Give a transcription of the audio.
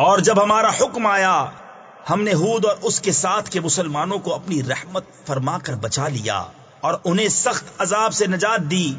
اور جب ہمارا حکم آیا، ہم نے ہود اور اس کے ساتھ کے مسلمانوں کو اپنی رحمت فرما کر بچا لیا اور انہیں سخت عذاب سے نجات دی۔